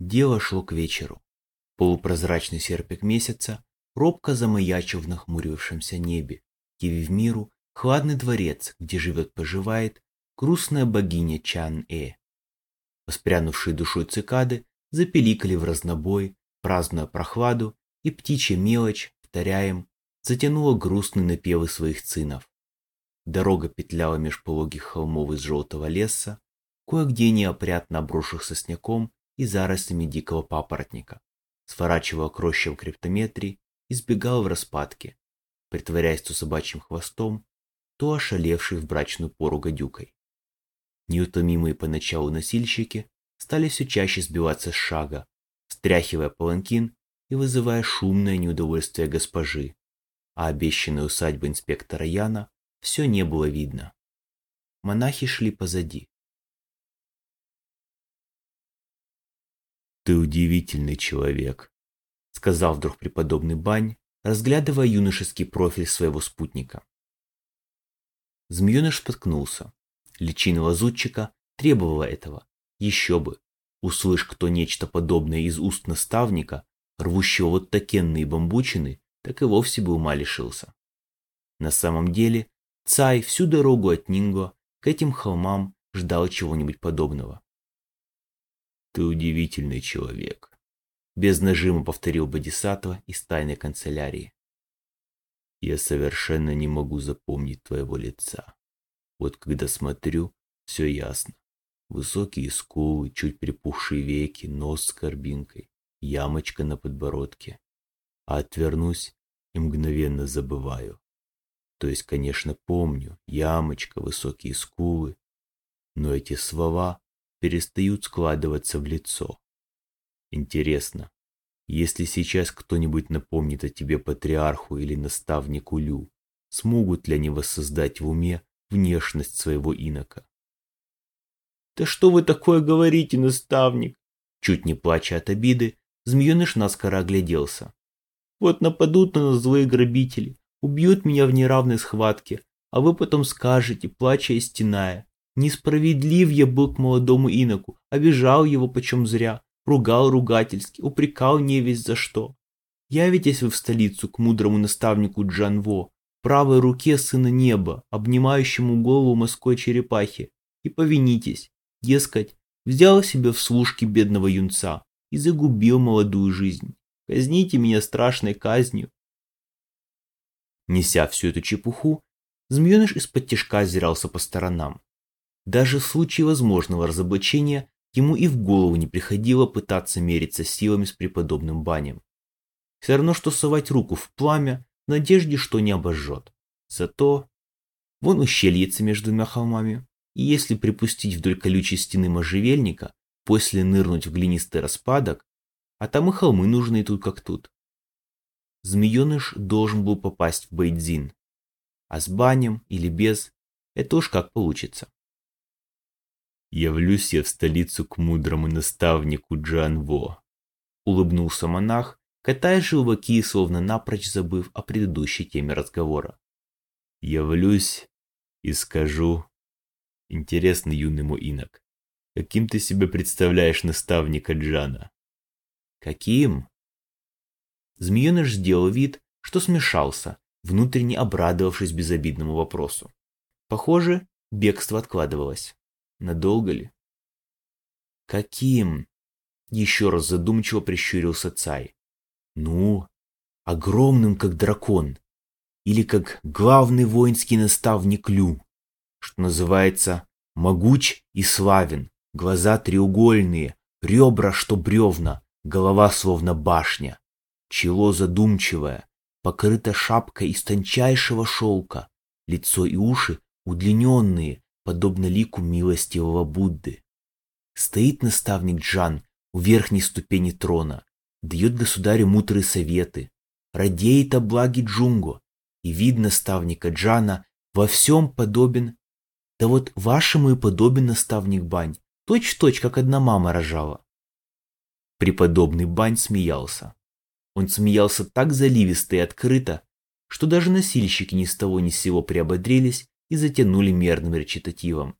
Дело шло к вечеру. Полупрозрачный серпик месяца робко замаячил в нахмурившемся небе, явив миру хладный дворец, где живет-поживает грустная богиня Чан-Э. Воспрянувшие душой цикады запеликали в разнобой, празднуя прохладу, и птичья мелочь, повторяем, затянула грустные напевы своих цинов. Дорога петляла меж пологих холмов из желтого леса, кое-где неопрятно обросших сосняком и зарослями дикого папоротника, сворачивала к рощам криптометрии и в распадке, притворяясь то собачьим хвостом, то ошалевшей в брачную пору гадюкой. Неутомимые поначалу носильщики стали все чаще сбиваться с шага, стряхивая паланкин и вызывая шумное неудовольствие госпожи, а обещанной усадьбы инспектора Яна все не было видно. Монахи шли позади. «Ты удивительный человек», — сказал вдруг преподобный Бань, разглядывая юношеский профиль своего спутника. Змееныш споткнулся. Личина лазутчика требовала этого. Еще бы. Услышь кто нечто подобное из уст наставника, рвущего вот такенные бамбучины, так и вовсе бы ума лишился. На самом деле, Цай всю дорогу от Нинго к этим холмам ждал чего-нибудь подобного. «Ты удивительный человек», — без нажима повторил Бодисатва из тайной канцелярии. «Я совершенно не могу запомнить твоего лица. Вот когда смотрю, все ясно. Высокие скулы, чуть припухшие веки, нос с горбинкой, ямочка на подбородке. А отвернусь и мгновенно забываю. То есть, конечно, помню, ямочка, высокие скулы, но эти слова перестают складываться в лицо. Интересно, если сейчас кто-нибудь напомнит о тебе патриарху или наставнику Лю, смогут ли они воссоздать в уме внешность своего инока? «Да что вы такое говорите, наставник?» Чуть не плача от обиды, змееныш наскоро огляделся. «Вот нападут на нас злые грабители, убьют меня в неравной схватке, а вы потом скажете, плача и стеная. Несправедлив я был к молодому иноку, обижал его почем зря, ругал ругательски, упрекал невесть за что. Явитесь вы в столицу к мудрому наставнику Джанво, правой руке сына неба, обнимающему голову морской черепахи, и повинитесь, дескать, взял себе в служки бедного юнца и загубил молодую жизнь. Казните меня страшной казнью, Неся всю эту чепуху, змееныш из-под тяжка озирался по сторонам. Даже в случае возможного разоблачения ему и в голову не приходило пытаться мериться силами с преподобным банем. Все равно, что совать руку в пламя в надежде, что не обожжет. Зато вон ущельице между двумя холмами, и если припустить вдоль колючей стены можжевельника, после нырнуть в глинистый распадок, а там и холмы нужны тут как тут змееныш должен был попасть в Бейдзин. А с банем или без, это уж как получится. «Явлюсь я в столицу к мудрому наставнику Джанво», — улыбнулся монах, катая желваки, словно напрочь забыв о предыдущей теме разговора. «Явлюсь и скажу, интересный юный мой инок, каким ты себе представляешь наставника Джана?» «Каким?» Змееныш сделал вид, что смешался, внутренне обрадовавшись безобидному вопросу. Похоже, бегство откладывалось. Надолго ли? Каким? Еще раз задумчиво прищурился Цай. Ну, огромным, как дракон. Или как главный воинский наставник Лю. Что называется, могуч и славен. Глаза треугольные, ребра, что бревна, голова словно башня. Чело задумчивое, покрыто шапкой из тончайшего шелка, лицо и уши удлиненные, подобно лику милостивого Будды. Стоит наставник Джан у верхней ступени трона, дает государю мудрые советы, радеет о благе Джунго, и вид наставника Джана во всем подобен, да вот вашему и подобен наставник Бань, точь-в-точь, -точь, как одна мама рожала. Преподобный Бань смеялся. Он смеялся так заливисто и открыто, что даже носильщики ни с того ни с сего приободрились и затянули мерным речитативом.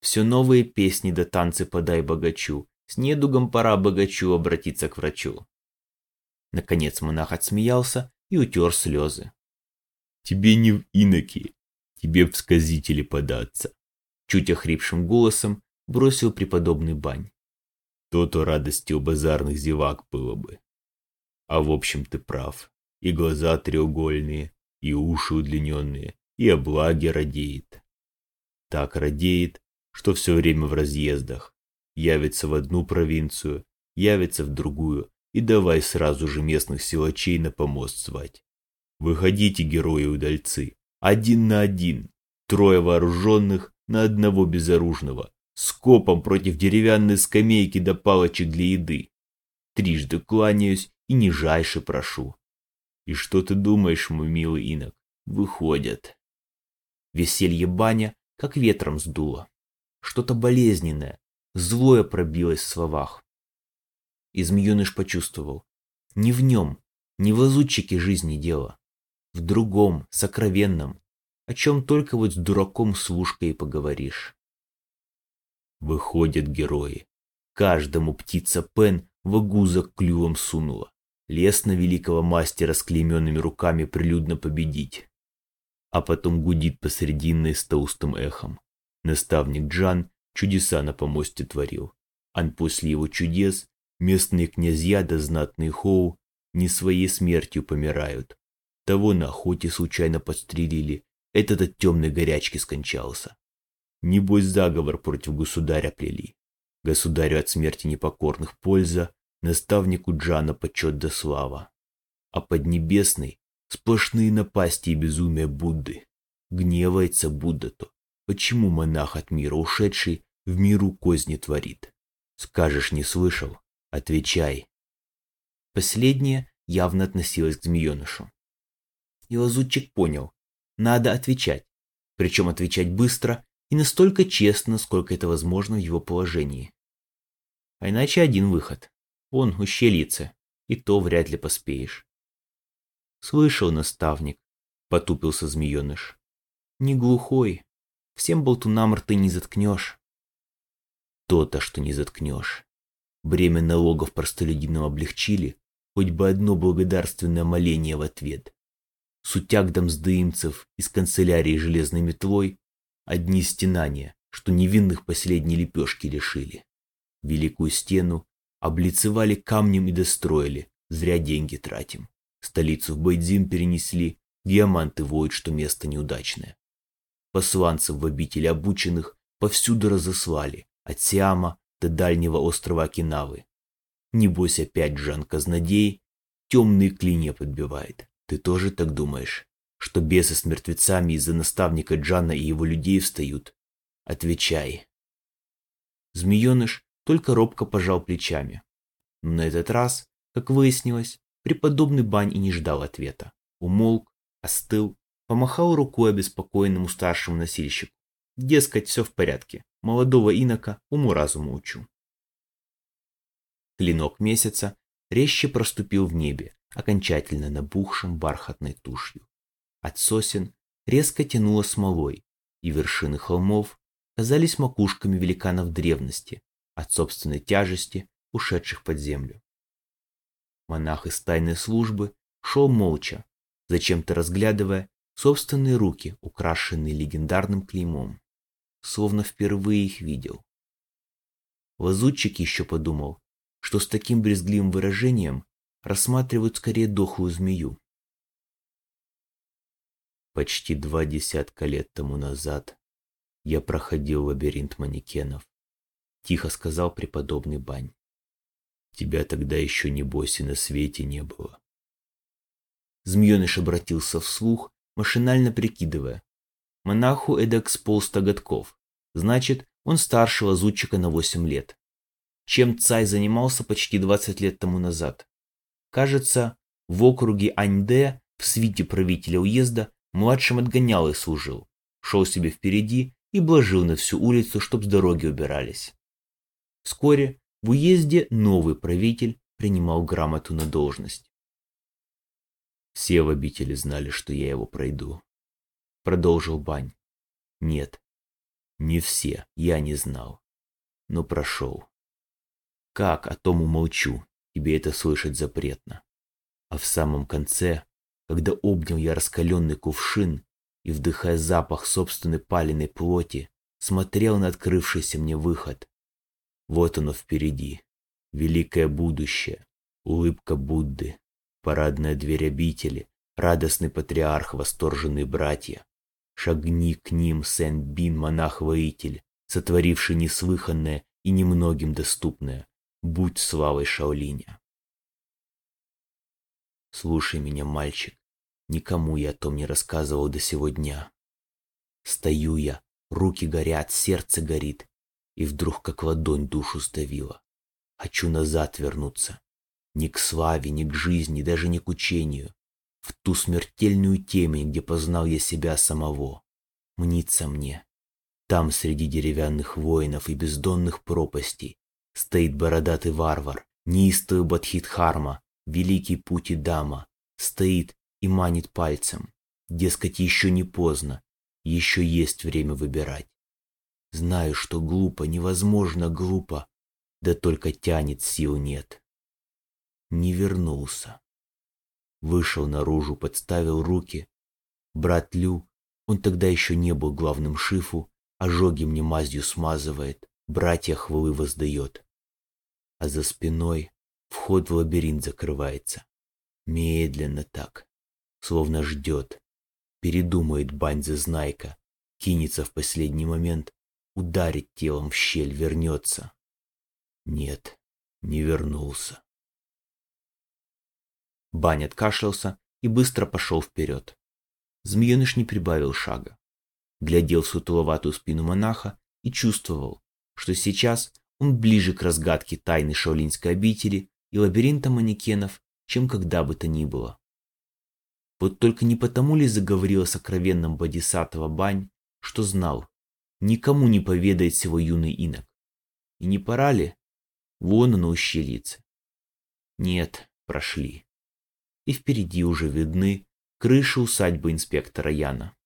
Все новые песни да танцы подай богачу, С недугом пора богачу обратиться к врачу. Наконец монах отсмеялся и утер слезы. Тебе не в иноки, тебе в сказители податься. Чуть охрипшим голосом бросил преподобный бань. То-то радости у базарных зевак было бы. А в общем ты прав. И глаза треугольные, и уши удлиненные, и облаги радеет. Так радеет, что все время в разъездах. Явится в одну провинцию, явится в другую, и давай сразу же местных силачей на помост звать. Выходите, герои-удальцы, один на один, трое вооруженных на одного безоружного, скопом против деревянной скамейки до палочек для еды. Трижды кланяюсь и нижайше прошу. И что ты думаешь, мой милый инок? Выходят. Веселье баня как ветром сдуло. Что-то болезненное, злое пробилось в словах. И змееныш почувствовал. Не в нем, не в лазутчике жизни дело. В другом, сокровенном, о чем только вот с дураком служкой поговоришь. Выходят герои. Каждому птица Пен в агузок клювом сунула. Лес на великого мастера с клейменными руками прилюдно победить. А потом гудит посрединной с толстым эхом. Наставник Джан чудеса на помосте творил. А после его чудес местные князья да знатные хоу не своей смертью помирают. Того на охоте случайно подстрелили, этот от темной горячки скончался. Небось заговор против государя плели. Государю от смерти непокорных польза, наставнику Джана почет да слава. А поднебесный сплошные напасти и безумие Будды. Гневается Будда-то. Почему монах от мира ушедший в миру козни творит? Скажешь, не слышал? Отвечай. Последнее явно относилось к змеенышу. И лазутчик понял, надо отвечать, причем отвечать быстро и настолько честно, сколько это возможно в его положении. А иначе один выход. Он ущельице, и то вряд ли поспеешь. Слышал, наставник, потупился змееныш. Не глухой, всем болтунам рты не заткнешь. То-то, что не заткнешь. Бремя налогов простолюдинам облегчили, хоть бы одно благодарственное моление в ответ. Сутяг дамсдыимцев из канцелярии железной метлой одни стенания, что невинных последней лепешки лишили. Великую стену облицевали камнем и достроили, зря деньги тратим. Столицу в Байдзим перенесли, диаманты воют, что место неудачное. Посланцев в обители обученных повсюду разослали, от Сиама до дальнего острова Окинавы. Небось опять Жан Казнодей темные клинья подбивает. Ты тоже так думаешь, что бесы с мертвецами из-за наставника Джана и его людей встают? Отвечай. Змееныш только робко пожал плечами. Но на этот раз, как выяснилось, преподобный Бань и не ждал ответа. Умолк, остыл, помахал рукой обеспокоенному старшему носильщику. Дескать, все в порядке. Молодого инока уму-разуму учу. Клинок месяца резче проступил в небе, окончательно набухшим бархатной тушью. От сосен резко тянуло смолой, и вершины холмов казались макушками великанов древности от собственной тяжести, ушедших под землю. Монах из тайной службы шел молча, зачем-то разглядывая собственные руки, украшенные легендарным клеймом, словно впервые их видел. Лазутчик еще подумал, что с таким брезгливым выражением рассматривают скорее дохлую змею. Почти два десятка лет тому назад я проходил лабиринт манекенов, тихо сказал преподобный Бань. Тебя тогда еще небось и на свете не было. Змееныш обратился вслух, машинально прикидывая. Монаху эдак с полста годков. Значит, он старше лазутчика на восемь лет. Чем Цай занимался почти двадцать лет тому назад. Кажется, в округе Аньде в свите правителя уезда младшим отгонял и служил. Шел себе впереди и блажил на всю улицу, чтоб с дороги убирались. Вскоре в уезде новый правитель принимал грамоту на должность. Все в обители знали, что я его пройду. Продолжил Бань. Нет, не все, я не знал, но прошел. как, о том умолчу, тебе это слышать запретно. А в самом конце, когда обнял я раскаленный кувшин и, вдыхая запах собственной паленой плоти, смотрел на открывшийся мне выход. Вот оно впереди, великое будущее, улыбка Будды, парадная дверь обители, радостный патриарх, восторженные братья. Шагни к ним, Сен-Бин, монах-воитель, сотворивший неслыханное и немногим доступное. Будь славой Шаолиня. Слушай меня, мальчик, никому я о том не рассказывал до сего дня. Стою я, руки горят, сердце горит, и вдруг как ладонь душу сдавила. Хочу назад вернуться. Ни к славе, ни к жизни, даже не к учению. В ту смертельную темень, где познал я себя самого. Мнится мне. Там, среди деревянных воинов и бездонных пропастей, стоит бородатый варвар, неистовый Бадхидхарма, великий пути дама, стоит и манит пальцем. Дескать, еще не поздно, еще есть время выбирать. Знаю, что глупо, невозможно глупо, да только тянет сил нет. Не вернулся. Вышел наружу, подставил руки. Брат Лю, он тогда еще не был главным шифу, ожоги мне мазью смазывает, братья хвалы воздает. А за спиной вход в лабиринт закрывается. Медленно так, словно ждет. Передумает Баньза Знайка, кинется в последний момент, ударит телом в щель, вернется. Нет, не вернулся. Бань откашлялся и быстро пошел вперед. Змееныш не прибавил шага. Глядел в сутуловатую спину монаха и чувствовал, что сейчас он ближе к разгадке тайны шаолинской обители и лабиринта манекенов, чем когда бы то ни было. Вот только не потому ли заговорил о сокровенном Бодисаттва Бань, что знал, никому не поведает всего юный инок. И не пора ли? Вон оно ущельице. Нет, прошли. И впереди уже видны крыши усадьбы инспектора Яна.